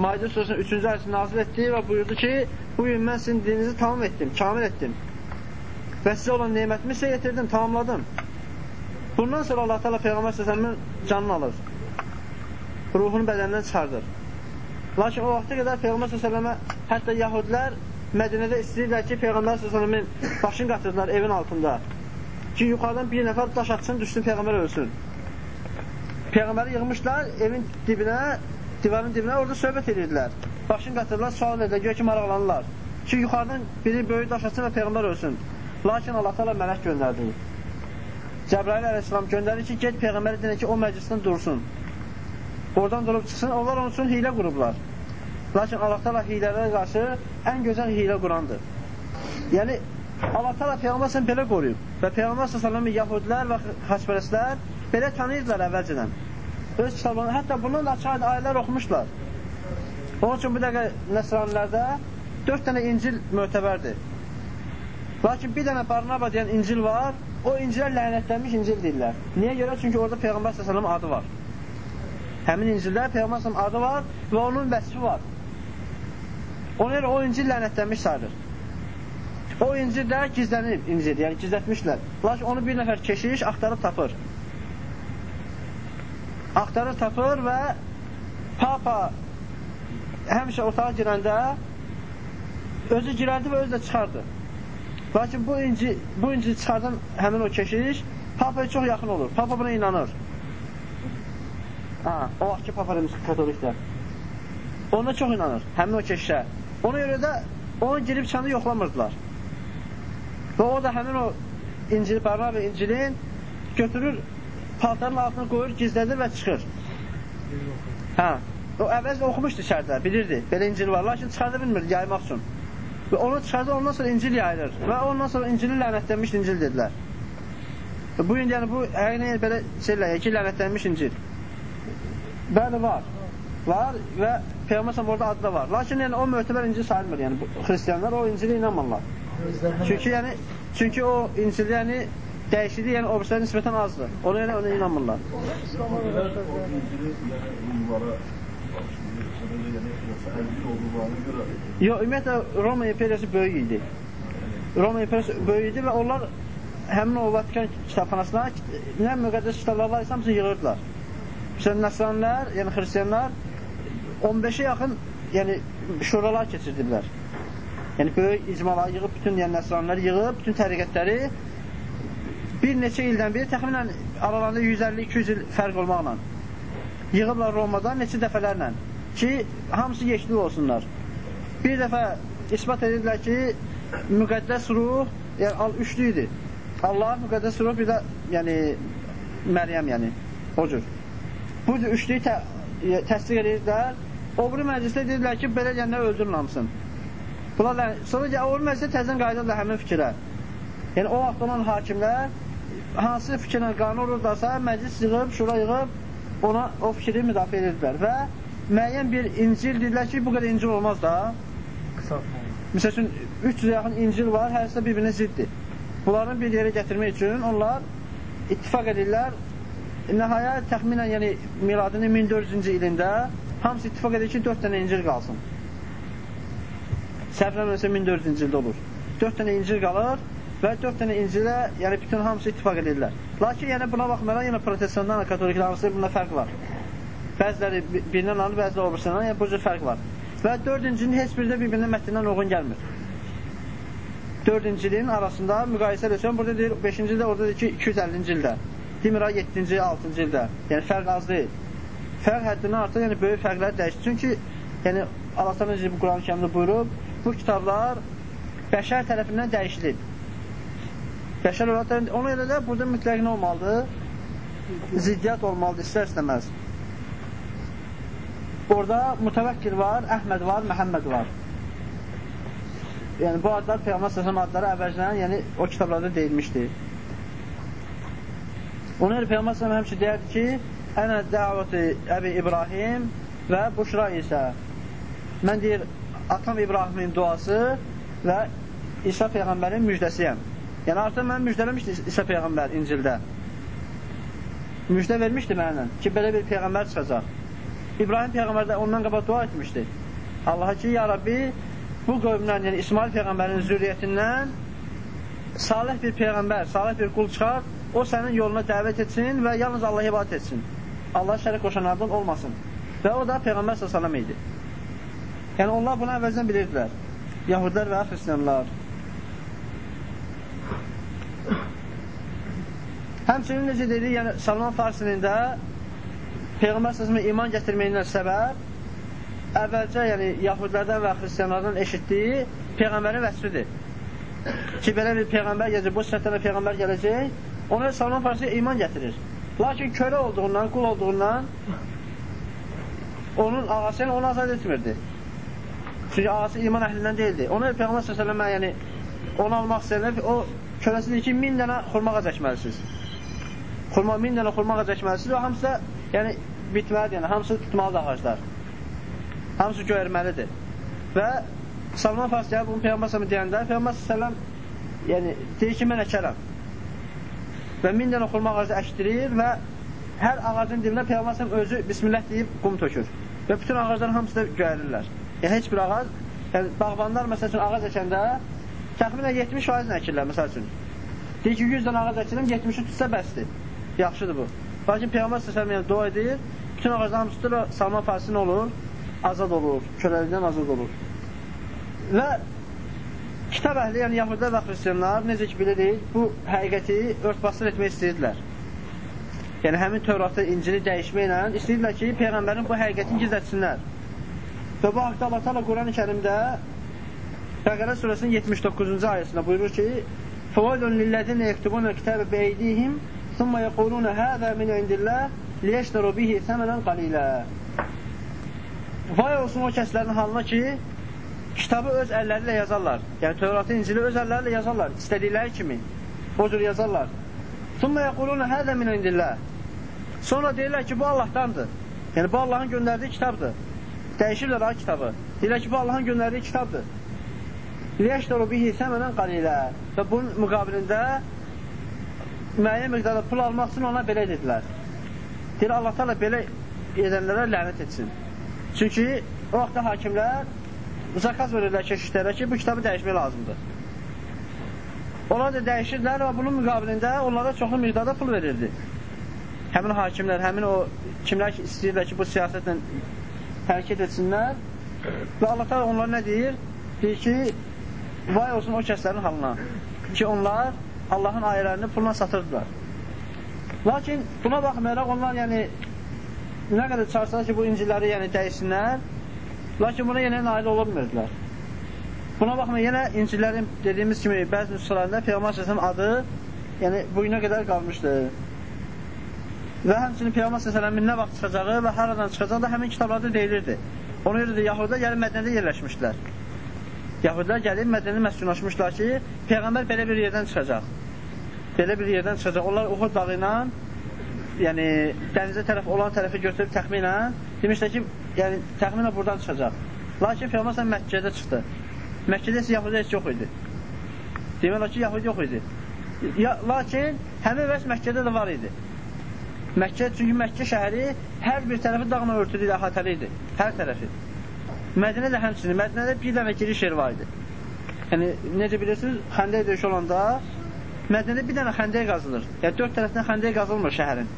Maidə surəsinin 3-cü ayəsini nazil etdi və buyurdu ki, bu gün mən sizin dininizi tamam etdim, kamil etdim. Və sizə olan neymətimi sizə yetirdim, tamamladım. Bundan sonra Allah Teala Peyğəmbər səsəmin canını alır. Ruhunu bədəndən çıxardır. Lakin o vaxta qədər Peyğəmbər səsələmə hətta yahudlər Mədinədə istəyirlər ki, Peyğəmbər səsələmin başını qatırdılar evin altında. Ki, yuxarıdan bir nəfər daş atsın, düşsün, Peyğəmbər ölsün. Peyğəmbəri yığmışlar evin dibinə, divarın dibinə, orada söhbət edirdilər. Başını qatırdılar, sual edirlər, göy ki, maraqlanırlar. Ki, yuxarıdan biri böyük daş atsın və Peyğəmbər ölsün. Lakin Allah təala mələk göndərdi. Cəbrail əleyhissalam göndərir ki, get peyğəmbərə deyən ki, o məclisdən dursun. Oradan durub çıxsın. Onlar onun üçün hilə qurublar. Lakin Allah təala hilələrə qarşı ən gözəl hilə qurandır. Yəni Allah təala peyğəmbər belə qoruyub və peyğəmbər sallallahu yahudilər və xaçpərəstlər belə tanıyırdılar əvvəlcədən. Öz kitablarında hətta bundan da açıq ayələr oxumuşlar. Onun üçün bu dəqiqə nəsranilərdə 4 dənə İncil mötəbərdir. Lakin bir dənə Barnaba deyən İncil var, o İncilə lənətlənmiş İncil deyirlər. Niyə görə? Çünki orada Peyğəmbər s.ə.v adı var. Həmin İncildə Peyğəmbər s.ə.v adı var və onun vəsifi var. Ona görə o İncil lənətlənmiş sayılır. O İncil də gizlənib İncil, yəni gizlətmişlər. Lakin onu bir nəfər keşiş axtarıb tapır. Axtarıb tapır və Papa həmişə otağa girəndə özü girərdi və özü də çıxardı. Lakin bu inci, bu inci çıxardan həmin o keşiş Papaya çox yaxın olur. Papa buna inanır. Ha, o vaxtki Papa demiş katoliklər. Ona çox inanır, həmin o keşişə. Ona görə də onu girib çıxanda yoxlamırdılar. Və o da həmin o İncil, Barnabə İncilin götürür, paltarın altına qoyur, gizlədir və çıxır. Hə, o əvvəz oxumuşdu içəridə, bilirdi, belə İncil var, lakin çıxarda bilmirdi yaymaq üçün. Və onu çıxardı, ondan sonra İncil yayılır. Və ondan sonra İncili lənətlənmiş İncil dedilər. Və bu gün yəni bu həqiqətən yəni belə şeylər, ki, lənətlənmiş İncil. Bəli var. Var və Peyğəmbər orada adı da var. Lakin yəni o mötəbər İncil sayılmır. Yəni bu, xristianlar o İncilə inanmırlar. Çünki yəni çünki o İncil yəni dəyişikliyi yəni obrislərə nisbətən azdır. Ona görə ona inanmırlar. Yox, ümumiyyətlə Roma imperiyası böyük idi. Roma imperiyası böyük idi və onlar həmin o Vatikan kitabxanasına nə müqəddəs kitablar var, hamısını yığırdılar. Məsələn, nəsranlər, yəni xristiyanlar 15-ə yaxın yəni şuralar keçirdilər. Yəni böyük icmaları yığıb, bütün yəni nəsranlar yığıb, bütün təriqətləri bir neçə ildən biri təxminən aralarında 150-200 il fərq olmaqla yığıblar Romadan neçə dəfələrlə ki, hamısı yeşli olsunlar. Bir dəfə ispat edirlər ki, müqəddəs ruh, yəni üçlü idi. Allah müqəddəs ruh, bir də yəni Məryəm, yəni o cür. Bu üçlüyü tə, təsdiq edirlər. O biri məclisdə deyirlər ki, belə deyənlər öldürün hamısın. Bunlar sonra o biri məclisdə təzən qayıdırlar həmin fikrə. Yəni o vaxt olan hakimlər hansı fikirlə qanun olurlarsa, məclis yığıb, şura yığıb ona o fikri müdafiə edirdilər və müəyyən bir incil deyirlər ki, bu qədər incil olmaz da. Misal üçün, 300 yaxın incil var, hərsə bir-birinə ziddir. Bunların bir yerə gətirmək üçün onlar ittifak edirlər. Nəhayət təxminən, yəni miladının 1400-cü ilində hamısı ittifak edir ki, 4 dənə incil qalsın. Səhvləməsə 1400-cü ildə olur. 4 dənə incil qalır və 4 dənə incilə, yəni bütün hamısı ittifak edirlər. Lakin yəni buna baxmayaraq, yenə protestandan, katoliklər arasında bunda fərq var. Bəziləri birindən alır, bəziləri o birisindən, yəni bu cür fərq var. Və dördüncünün heç biri də bir-birinə mətnindən uyğun gəlmir. Dördüncülüyün arasında müqayisə edirsən, burada deyir 5-ci ildə, orada deyir ki 250-ci ildə. Demir ha 7-ci, 6-cı ildə. Yəni fərq az deyil. Fərq həddindən artıq yəni böyük fərqlər dəyişir. Çünki yəni Allah təala necə bu Quran-ı Kərimdə buyurub, bu kitablar bəşər tərəfindən dəyişilib. Bəşər olaraq ona görə də burada mütləq nə olmalıdır? Ziddiyyət olmalıdır istər-istəməz. Orada mütəvəkkil var, Əhməd var, Məhəmməd var. Yəni bu adlar Peyğəmbər səsəm adları əvvəlcədən, yəni o kitablarda deyilmişdi. Ona görə Peyğəmbər səsəm həmişə deyərdi ki, Ənə dəvəti Əbi İbrahim və Buşra isə mən deyir, atam İbrahimin duası və İsa Peyğəmbərin müjdəsiyəm. Yəni artıq mən müjdələmişdi İsa Peyğəmbər İncildə. Müjdə vermişdi mənlə ki, belə bir Peyğəmbər çıxacaq. İbrahim Peyğəmbər də ondan qabaq dua etmişdi. Allaha ki, ya Rabbi, bu qövmdən, yəni İsmail Peyğəmbərin zürriyyətindən salih bir Peyğəmbər, salih bir qul çıxar, o sənin yoluna dəvət etsin və yalnız Allah ibadət etsin. Allah şərik qoşanlardan olmasın. Və o da Peyğəmbər s.ə.v idi. Yəni, onlar bunu əvvəldən bilirdilər. Yahudlər və xristiyanlar. Həmçinin necə dedi, yəni Salman Farsinin də Peyğəmbər s.ə.və iman gətirməyindən səbəb əvvəlcə yəni Yahudilərdən və xristiyanlardan eşitdiyi Peyğəmbərin vəsfidir. Ki, belə bir Peyğəmbər gələcək, bu sifətlərlə Peyğəmbər gələcək, ona Salman Farsi iman gətirir. Lakin kölə olduğundan, qul olduğundan onun ağası ilə onu azad etmirdi. Çünki ağası iman əhlindən deyildi. Ona Peyğəmbər s.ə.və yəni onu almaq istəyənlər, o köləsi deyir ki, min dənə xurma ağac əkməlisiniz. Xurma, min dənə xurma ağac əkməlisiniz və hamısı da, yəni, bitməlidir, yəni, hamısı tutmalıdır ağaclar. Hamısı göyərməlidir. Və Salman Fars gəlib bunu Peyğəmbər s.ə.və deyəndə, Peyğəmbər s.ə.və yəni, deyir ki, mən əkərəm. Və min dənə xurma ağacı əkdirir və hər ağacın dibinə Peyğəmbər özü bismillah deyib qum tökür. Və bütün ağacların hamısı da göyərirlər. Yəni, heç bir ağac, yəni bağbanlar məsəl üçün ağac əkəndə təxminən 70% əkirlər, məsəl üçün. Deyir ki, 100 dənə ağac əkirəm, 70-i tutsa bəsdir. Yaxşıdır bu. Lakin Peyğəmbər səsələm yəni, dua edir, bütün ağaclar hamısı tutur, Salman Farsi nə olur? Azad olur, köləlikdən azad olur. Və kitab əhli, yəni Yahudilər və Xristiyanlar, necə ki bilirik, bu həqiqəti örtbasır etmək istəyirdilər yəni həmin Tövratı, İncili dəyişməklə istəyirlər ki, Peyğəmbərin bu həqiqətini gizlətsinlər. Və bu haqda Allah Teala Quran-ı Kərimdə Bəqərə surəsinin 79-cu ayəsində buyurur ki: "Fəvəlun lillezine yektubuna kitabe beydihim, thumma yaquluna hada min indillah liyashtaru bihi thamanan qalila." Vay olsun o kəslərin halına ki, kitabı öz əlləri ilə yazarlar. Yəni Tövratı, İncili öz əlləri ilə yazarlar, istədikləri kimi. O cür yazarlar. Thumma yaquluna hada min indillah. Sonra deyirlər ki, bu Allahdandır. Yəni, bu Allahın göndərdiyi kitabdır. Dəyişirlər ha kitabı. Deyirlər ki, bu Allahın göndərdiyi kitabdır. Liyəşdəru bihi səmənən qalilə. Və bunun müqabilində müəyyən miqdarda pul almaq üçün ona belə dedilər. Deyir, Allah da belə edənlərə lənət etsin. Çünki o vaxtda hakimlər zakaz verirlər keşişlərə ki, bu kitabı dəyişmək lazımdır. Onlar da dəyişirlər və bunun müqabilində onlara çoxlu miqdarda pul verirdi həmin hakimlər, həmin o kimlər ki, istəyirlər ki, bu siyasətlə hərəkət etsinlər və Allah da onlar nə deyir? Deyir ki, vay olsun o kəslərin halına ki, onlar Allahın ayələrini pulla satırdılar. Lakin buna baxmayaraq onlar yəni nə qədər çağırsalar ki, bu incilləri yəni dəyişsinlər, lakin buna yenə nail olunmurdular. Buna baxmayaraq yenə incillərin dediyimiz kimi bəzi nüsxələrində Peyğəmbər adı yəni bu günə qədər qalmışdır. Və həmçinin Peyğəmbər s.ə.v-in nə vaxt çıxacağı və haradan çıxacağı da həmin kitablarda deyilirdi. Ona görə də Yahudilər gəlib Mədnədə yerləşmişdilər. Yahudilər gəlib Mədnədə məskunlaşmışlar ki, Peyğəmbər belə bir yerdən çıxacaq. Belə bir yerdən çıxacaq. Onlar Uhud dağı ilə yəni dənizə tərəf olan tərəfi götürüb təxminən demişlər ki, yəni təxminən buradan çıxacaq. Lakin Peyğəmbər s.ə.v Məkkədə çıxdı. Məkkədə isə Yahudi heç yox idi. Demək olar ki, Yahudi yox idi. Ya, lakin həmin vəs Məkkədə də var idi. Məkkə, çünki Məkkə şəhəri hər bir tərəfi dağla örtülü ilə əhatəli idi. Hər tərəfi. Mədinə də həmçinin. Mədinədə bir dənə giriş yer var idi. Yəni, necə bilirsiniz, xəndək döyüş olanda Mədinədə bir dənə xəndək qazılır. Yəni, dörd tərəfdən xəndək qazılmır şəhərin.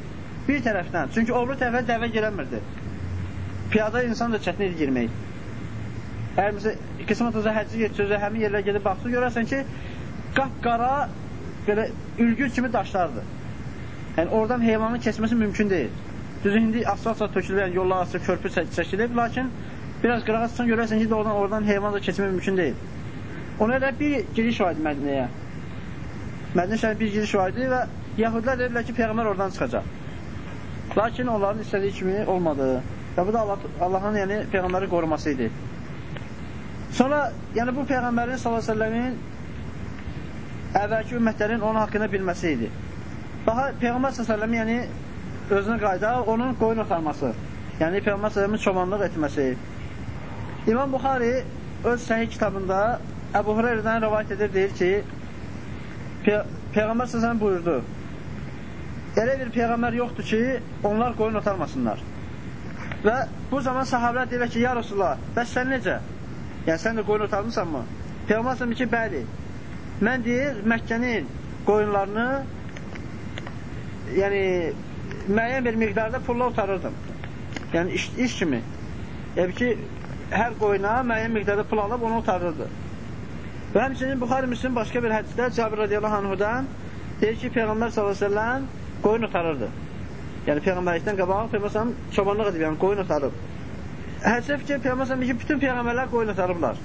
Bir tərəfdən. Çünki obru tərəfə dəvə girəmirdi. Piyada insan da çətin idi girmək. Əgər məsələn, qismət özə həcci geçirsə, həmin yerlərə gedib baxsın, görərsən ki, qapqara belə ülgüc kimi daşlardır. Yəni, oradan heyvanın keçməsi mümkün deyil. Düzü, indi asfalt tökülür, yəni yollar açıq, körpü çəkilib, lakin biraz qırağa çıxsan görərsən ki, oradan, oradan heyvan da keçmək mümkün deyil. Ona görə bir giriş var idi Mədinəyə. Mədinə şəhər bir giriş var idi və Yahudilər dedilər ki, Peyğəmbər oradan çıxacaq. Lakin onların istədiyi kimi olmadı. Və bu da Allah, Allahın yəni, Peyğəmbəri qoruması idi. Sonra, yəni bu Peyğəmbərin s.ə.v-in əvvəlki ümmətlərin onun haqqında bilməsi idi. Daha Peyğəmbər s.ə.v yəni özünə qayda onun qoyun otarması. Yəni Peyğəmbər s.ə.v çobanlıq etməsi. İmam Buxari öz səhih kitabında Əbu Hüreyrədən rəvayət edir, deyir ki, Pey Peyğəmbər s.ə.v buyurdu, elə bir Peyğəmbər yoxdur ki, onlar qoyun otarmasınlar. Və bu zaman sahabələr deyirlər ki, ya Rasulullah, bəs sən necə? Yəni, sən də qoyun otarmısanmı? Peyğəmbər səhəm ki, bəli. Mən deyir, Məkkənin qoyunlarını yəni, müəyyən bir miqdarda pulla otarırdım. Yəni, iş, iş kimi. Yəni ki, hər qoyuna müəyyən miqdarda pul alıb onu otarırdı. Və həmçinin Buxari Müslim başqa bir hədisdə Cabir radiyallahu anhudan deyir ki, Peyğəmbər s.ə.v qoyun otarırdı. Yəni Peyğəmbərlikdən qabaq Peyğəmbər çobanlıq edib, yəni qoyun otarıb. Hədisdə fikir Peyğəmbər ki, bütün Peyğəmbərlər qoyun otarıblar.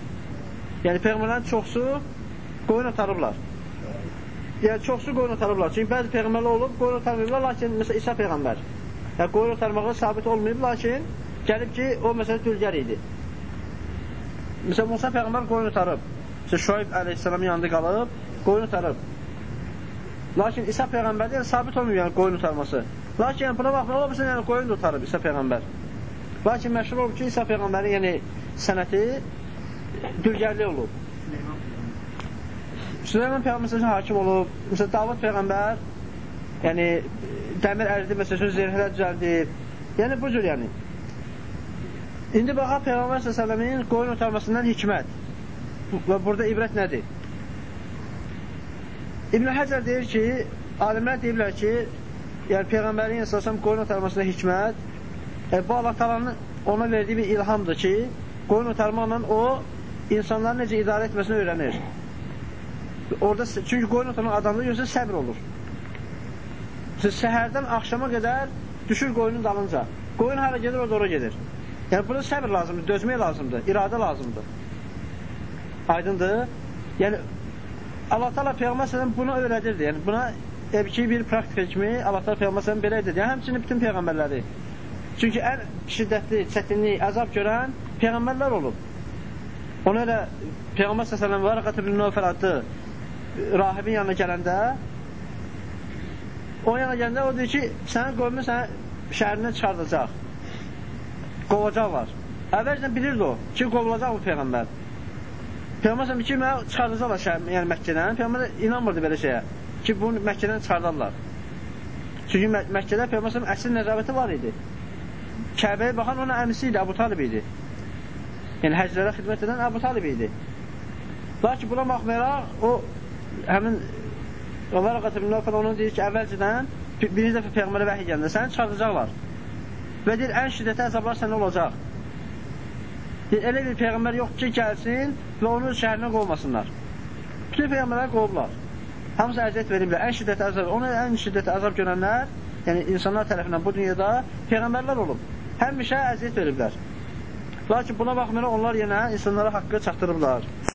Yəni Peyğəmbərlərin çoxsu qoyun otarıblar. Yəni çoxsu qoyun otarıblar. Çünki bəzi Peyğəmbərlər olub qoyun otarmayıblar, lakin məsələn İsa Peyğəmbər yəni qoyun otarmağı sabit olmayıb, lakin gəlib ki, o məsələn dülgər idi. Məsələn Musa Peyğəmbər qoyun otarıb. Mesela Şuayb əleyhissalamın yanında qalıb, qoyun utarıb. Lakin İsa Peyğəmbərdə yəni, sabit olmuyor yəni, qoyun utarması. Lakin yəni, buna baxma, ola bilsin, yəni, qoyun da utarıb İsa Peyğəmbər. Lakin məşhur olub ki, İsa Peyğəmbərin yəni, sənəti dülgərli olub. Süleyman Peyğəmbər məsələn hakim olub. Məsələn, Davud Peyğəmbər yəni, dəmir əridi məsələn, zirhələr düzəldib. Yəni, bu cür yəni. İndi baxa Peyğəmbər s.ə.v-in qoyun utarmasından hikmət. Və burada ibrət nədir? İbn Həcər deyir ki, alimlər deyirlər ki, yəni Peyğəmbərin əsasən qoyun otarmasında hikmət, yəni, bu Allah talanın ona verdiyi bir ilhamdır ki, qoyun otarmaqla o, insanları necə idarə etməsini öyrənir. Orada, çünki qoyun otarmaq adamda görsə səbr olur. Siz səhərdən axşama qədər düşür qoyunun dalınca. Qoyun hara gedir, orada ora gedir. Yəni, burada səbr lazımdır, dözmək lazımdır, iradə lazımdır. Aydındır? Yəni Allah Taala Peyğəmbər sallallahu bunu öyrədirdi. Yəni buna ebki bir praktika kimi Allah Taala Peyğəmbər sallallahu belə edirdi. Yəni həmçinin bütün peyğəmbərləri. Çünki ən şiddətli, çətinlik, əzab görən peyğəmbərlər olub. Ona elə Peyğəmbər sallallahu Varaqat ibn Nawfal adlı rahibin yanına gələndə o yana gələndə o deyir ki, sənin qövmün səni şəhərindən çıxardacaq. Qovacaqlar. Əvvəlcədən bilirdi o ki, qovulacaq bu peyğəmbər. Peyğəmbər ki, mənə çıxardacaqlar şəhər, yəni Məkkədən. Peyğəmbər inanmırdı belə şeyə ki, bunu Məkkədən çıxardarlar. Çünki Mək Məkkədə Peyğəmbər əsl nəzarəti var idi. Kəbəyə baxan onun əmisi idi, Əbu Talib idi. Yəni həclərə xidmət edən Əbu Talib idi. Lakin buna baxmayaraq o həmin Ömər Qatibin Nöfəl onun deyir ki, əvvəlcədən birinci dəfə Peyğəmbərə vəhiy gəndə səni çıxardacaqlar. Və deyir, ən şiddətli əzablar səndə olacaq. Elə bir peyğəmbər yoxdur ki, gəlsin və onu şəhərinə qovmasınlar. Bütün peyğəmbərlər qovublar. Hamısı əziyyət veriblər. Ən şiddətli əzab, ona ən şiddətli əzab görənlər, yəni insanlar tərəfindən bu dünyada peyğəmbərlər olub. Həmişə əziyyət veriblər. Lakin buna baxmayaraq onlar yenə insanlara haqqı çatdırıblar.